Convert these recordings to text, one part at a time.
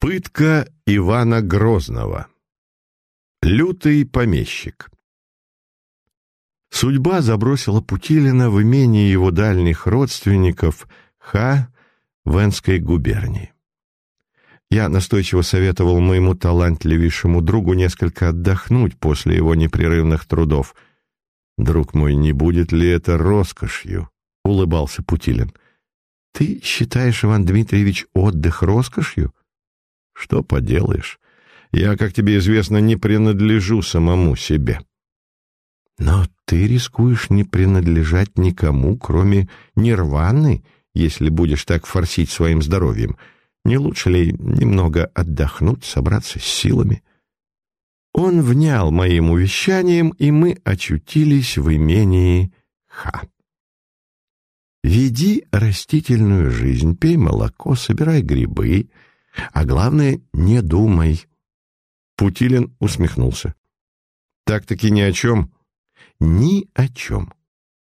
Пытка Ивана Грозного. Лютый помещик. Судьба забросила Путилина в имение его дальних родственников Ха в Энской губернии. Я настойчиво советовал моему талантливейшему другу несколько отдохнуть после его непрерывных трудов. «Друг мой, не будет ли это роскошью?» — улыбался Путилин. «Ты считаешь, Иван Дмитриевич, отдых роскошью?» Что поделаешь? Я, как тебе известно, не принадлежу самому себе. Но ты рискуешь не принадлежать никому, кроме нирваны, если будешь так форсить своим здоровьем. Не лучше ли немного отдохнуть, собраться с силами? Он внял моим увещанием, и мы очутились в имении Ха. Веди растительную жизнь, пей молоко, собирай грибы — а главное, не думай. Путилин усмехнулся. Так-таки ни о чем. Ни о чем.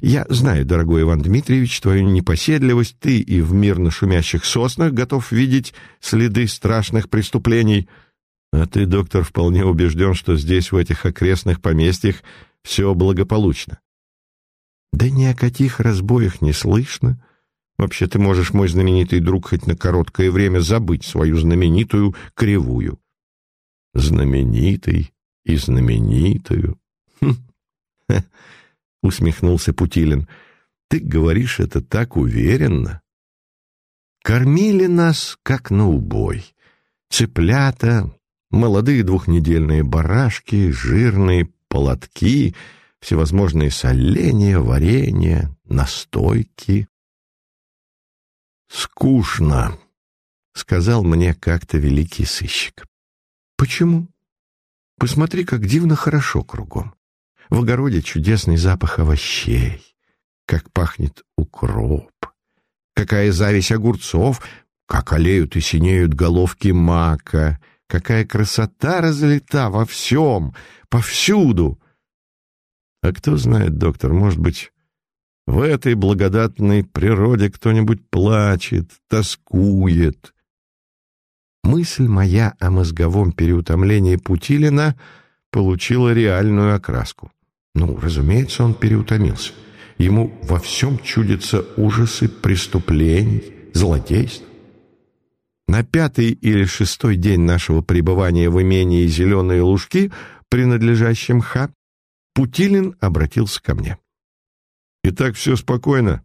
Я знаю, дорогой Иван Дмитриевич, твою непоседливость, ты и в мирно шумящих соснах готов видеть следы страшных преступлений. А ты, доктор, вполне убежден, что здесь, в этих окрестных поместьях, все благополучно. Да ни о каких разбоях не слышно. Вообще ты можешь, мой знаменитый друг, хоть на короткое время забыть свою знаменитую кривую. Знаменитый и знаменитую. Хм. усмехнулся Путилин. Ты говоришь это так уверенно. Кормили нас, как на убой. Цыплята, молодые двухнедельные барашки, жирные полотки, всевозможные соленья, варенья, настойки. «Скучно», — сказал мне как-то великий сыщик. «Почему? Посмотри, как дивно хорошо кругом. В огороде чудесный запах овощей, как пахнет укроп, какая зависть огурцов, как олеют и синеют головки мака, какая красота разлита во всем, повсюду. А кто знает, доктор, может быть, в этой благодатной природе кто-нибудь плачет, тоскует. Мысль моя о мозговом переутомлении Путилина получила реальную окраску. Ну, разумеется, он переутомился. Ему во всем чудятся ужасы преступлений, злодейств. На пятый или шестой день нашего пребывания в имении «Зеленые лужки», принадлежащем Ха, Путилин обратился ко мне. И так все спокойно?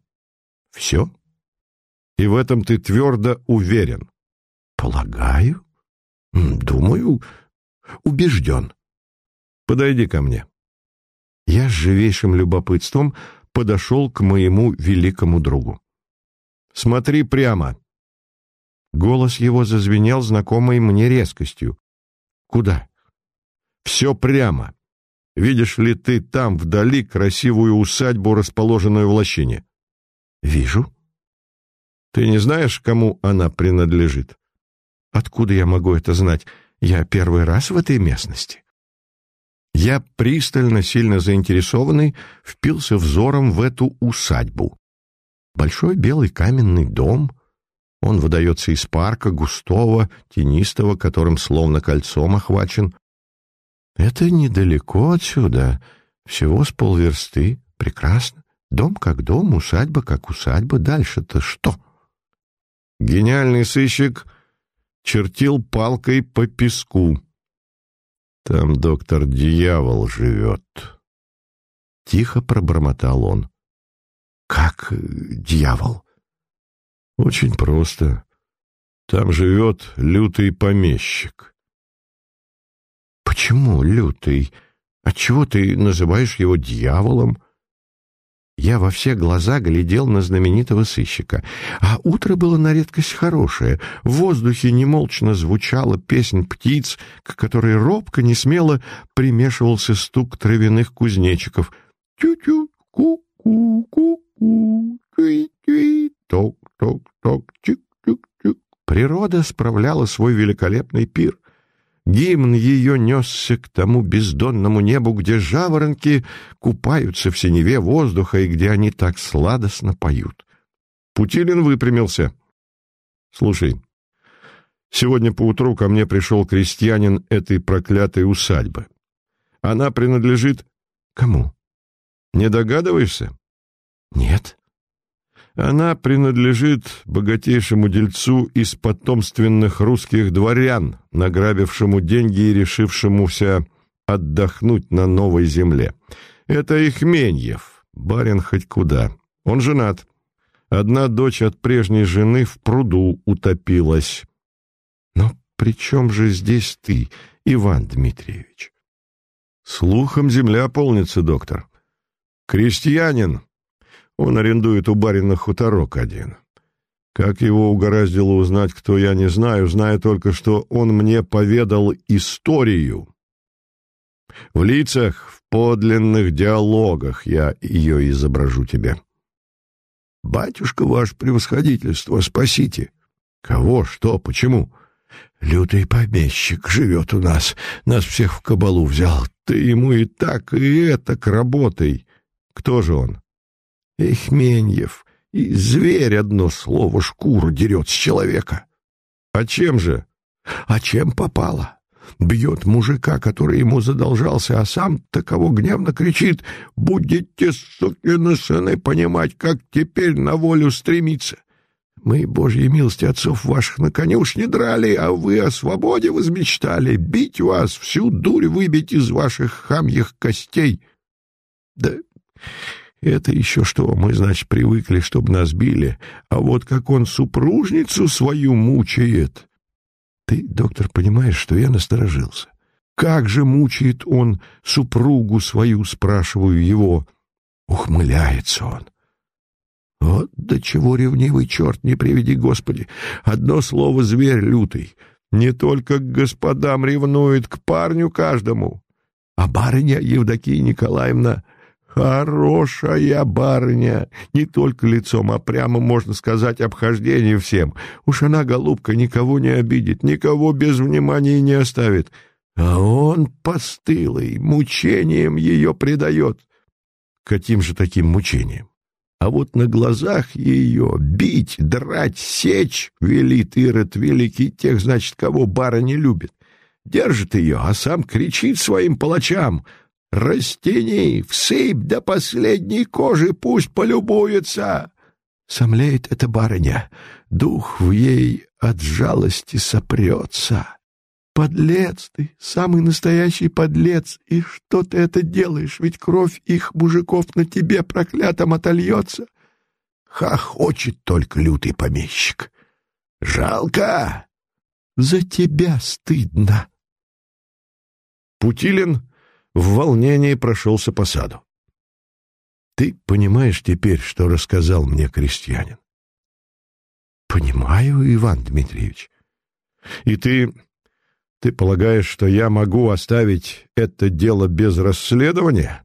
Все? И в этом ты твердо уверен? Полагаю. Думаю, убежден. Подойди ко мне. Я с живейшим любопытством подошел к моему великому другу. Смотри прямо. Голос его зазвенел знакомой мне резкостью. Куда? Все прямо. Видишь ли ты там вдали красивую усадьбу, расположенную в лощине? Вижу. Ты не знаешь, кому она принадлежит? Откуда я могу это знать? Я первый раз в этой местности. Я пристально, сильно заинтересованный, впился взором в эту усадьбу. Большой белый каменный дом. Он выдается из парка, густого, тенистого, которым словно кольцом охвачен. Это недалеко отсюда, всего с полверсты. Прекрасно. Дом как дом, усадьба как усадьба. Дальше-то что? Гениальный сыщик чертил палкой по песку. Там доктор Дьявол живет. Тихо пробормотал он. Как дьявол? Очень просто. Там живет лютый помещик. Почему лютый? Отчего ты называешь его дьяволом? Я во все глаза глядел на знаменитого сыщика. А утро было на редкость хорошее. В воздухе немолчно звучала песнь птиц, к которой робко, несмело примешивался стук травяных кузнечиков. Тю-тю, ку-ку, ку-ку, тюй-тюй, ток-ток-ток, чик-чик-чик. Природа справляла свой великолепный пир. Гимн ее несся к тому бездонному небу, где жаворонки купаются в синеве воздуха и где они так сладостно поют. Путилин выпрямился. — Слушай, Сегодня поутру ко мне пришел крестьянин этой проклятой усадьбы. Она принадлежит... Кому? Не догадываешься? Нет. Она принадлежит богатейшему дельцу из потомственных русских дворян, награбившему деньги и решившемуся отдохнуть на новой земле. Это Ихменьев, барин хоть куда. Он женат. Одна дочь от прежней жены в пруду утопилась. Но при чем же здесь ты, Иван Дмитриевич? Слухом земля полнится, доктор. Крестьянин. Он арендует у барина хуторок один. Как его угораздило узнать, кто я, не знаю, знаю только, что он мне поведал историю. В лицах, в подлинных диалогах я ее изображу тебе. Батюшка ваш превосходительство, спасите. Кого, что, почему? Лютый помещик живет у нас, нас всех в кабалу взял. Ты ему и так, и это к работай. Кто же он? Эхменьев. И зверь одно слово шкуру дерет с человека. А чем же? А чем попало? Бьет мужика, который ему задолжался, а сам таково гневно кричит «Будете, сукины сыны, понимать, как теперь на волю стремиться!» Мы, Божьей милости отцов ваших, на конюшне драли, а вы о свободе возмечтали. Бить вас, всю дурь выбить из ваших хамьих костей. Да это еще что, мы, значит, привыкли, чтобы нас били, а вот как он супружницу свою мучает. Ты, доктор, понимаешь, что я насторожился. Как же мучает он супругу свою, спрашиваю его. Ухмыляется он. Вот до чего ревнивый черт, не приведи Господи. Одно слово зверь лютый. Не только к господам ревнует, к парню каждому. А барыня Евдокия Николаевна хорошая барыня, не только лицом, а прямо, можно сказать, обхождение всем. Уж она, голубка, никого не обидит, никого без внимания не оставит. А он постылый, мучением ее предает. Каким же таким мучением? А вот на глазах ее бить, драть, сечь велит Ирод Великий тех, значит, кого бара не любит. Держит ее, а сам кричит своим палачам «Растяни, всыпь до последней кожи, пусть полюбуется!» Сомлеет эта барыня, дух в ей от жалости сопрется. Подлец ты, самый настоящий подлец, и что ты это делаешь, ведь кровь их мужиков на тебе проклятом отольется. Хохочет только лютый помещик. Жалко. За тебя стыдно. Путилин в волнении прошелся по саду. Ты понимаешь теперь, что рассказал мне крестьянин? Понимаю, Иван Дмитриевич. И ты ты полагаешь, что я могу оставить это дело без расследования?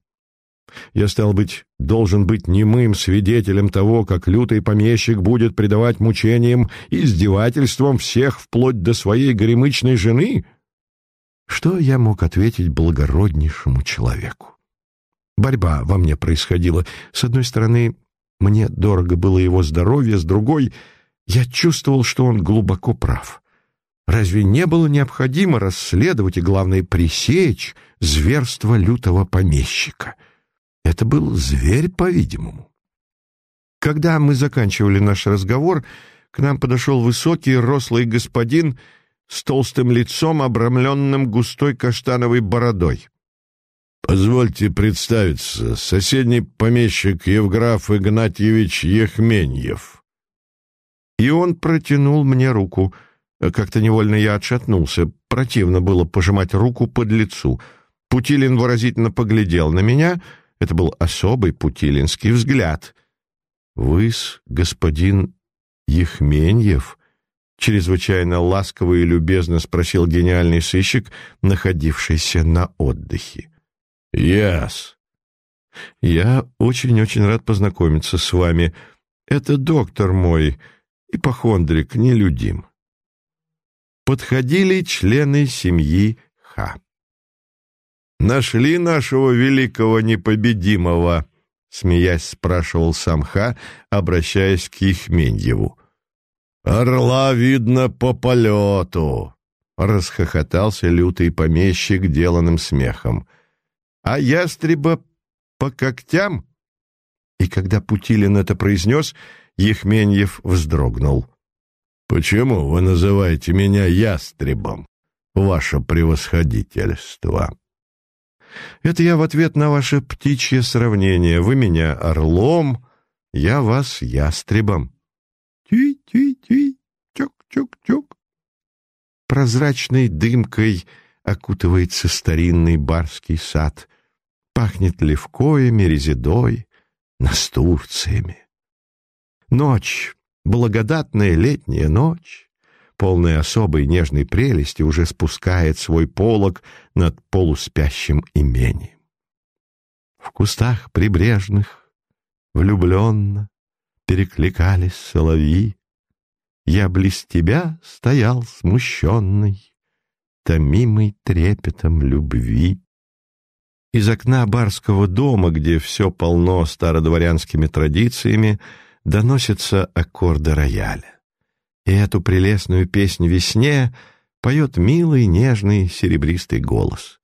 Я, стал быть, должен быть немым свидетелем того, как лютый помещик будет предавать мучениям и издевательствам всех вплоть до своей горемычной жены? Что я мог ответить благороднейшему человеку? Борьба во мне происходила. С одной стороны, мне дорого было его здоровье, с другой, я чувствовал, что он глубоко прав. Разве не было необходимо расследовать и, главное, пресечь зверство лютого помещика? Это был зверь, по-видимому. Когда мы заканчивали наш разговор, к нам подошел высокий, рослый господин с толстым лицом, обрамленным густой каштановой бородой. «Позвольте представиться, соседний помещик Евграф Игнатьевич Ехменьев». И он протянул мне руку — как-то невольно я отшатнулся. Противно было пожимать руку под лицу. Путилин выразительно поглядел на меня. Это был особый путилинский взгляд. «Вы-с, господин Ехменьев?» Чрезвычайно ласково и любезно спросил гениальный сыщик, находившийся на отдыхе. «Яс». «Я очень-очень рад познакомиться с вами. Это доктор мой, ипохондрик, нелюдим» подходили члены семьи Ха. «Нашли нашего великого непобедимого?» — смеясь спрашивал сам Ха, обращаясь к Ихменьеву. Орла видно по полету!» — расхохотался лютый помещик деланным смехом. «А ястреба по когтям?» И когда Путилин это произнес, Ехменьев вздрогнул. «Почему вы называете меня ястребом, ваше превосходительство?» «Это я в ответ на ваше птичье сравнение. Вы меня орлом, я вас ястребом». «Тюй-тюй-тюй, чок-чок-чок». Прозрачной дымкой окутывается старинный барский сад. Пахнет левкоями, резидой, настурциями. Ночь, благодатная летняя ночь, полная особой нежной прелести, уже спускает свой полог над полуспящим имением. В кустах прибрежных влюбленно перекликались соловьи. Я близ тебя стоял смущенный, томимый трепетом любви. Из окна барского дома, где все полно стародворянскими традициями, доносятся аккорды рояля. И эту прелестную песнь весне поет милый, нежный, серебристый голос.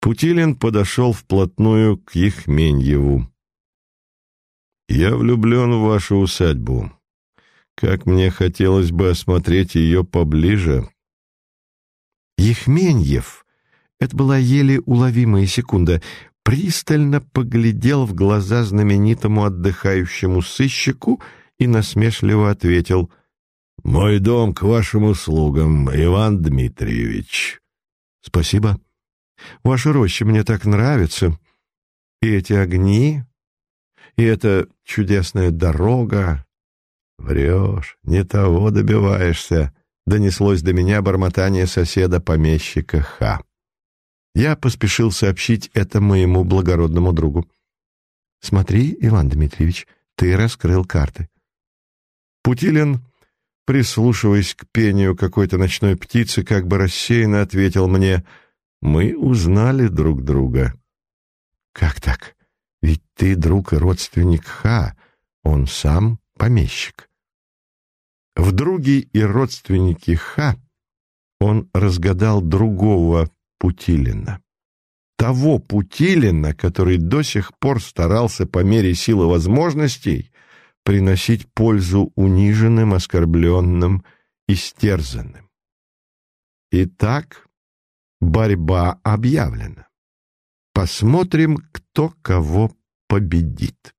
Путилин подошел вплотную к Ехменьеву. «Я влюблен в вашу усадьбу. Как мне хотелось бы осмотреть ее поближе». Ехменьев это была еле уловимая секунда. Пристально поглядел в глаза знаменитому отдыхающему сыщику и насмешливо ответил «Мой дом к вашим услугам, Иван Дмитриевич». «Спасибо. Ваша роща мне так нравится. И эти огни, и эта чудесная дорога. Врешь, не того добиваешься», — донеслось до меня бормотание соседа-помещика Ха. Я поспешил сообщить это моему благородному другу. «Смотри, Иван Дмитриевич, ты раскрыл карты». Путилин, прислушиваясь к пению какой-то ночной птицы, как бы рассеянно ответил мне, «Мы узнали друг друга». «Как так? Ведь ты друг и родственник Ха, он сам помещик». В друге и родственнике Ха он разгадал другого Путилина. Того Путилина, который до сих пор старался по мере силы возможностей приносить пользу униженным, оскорбленным, истерзанным. Итак, борьба объявлена. Посмотрим, кто кого победит.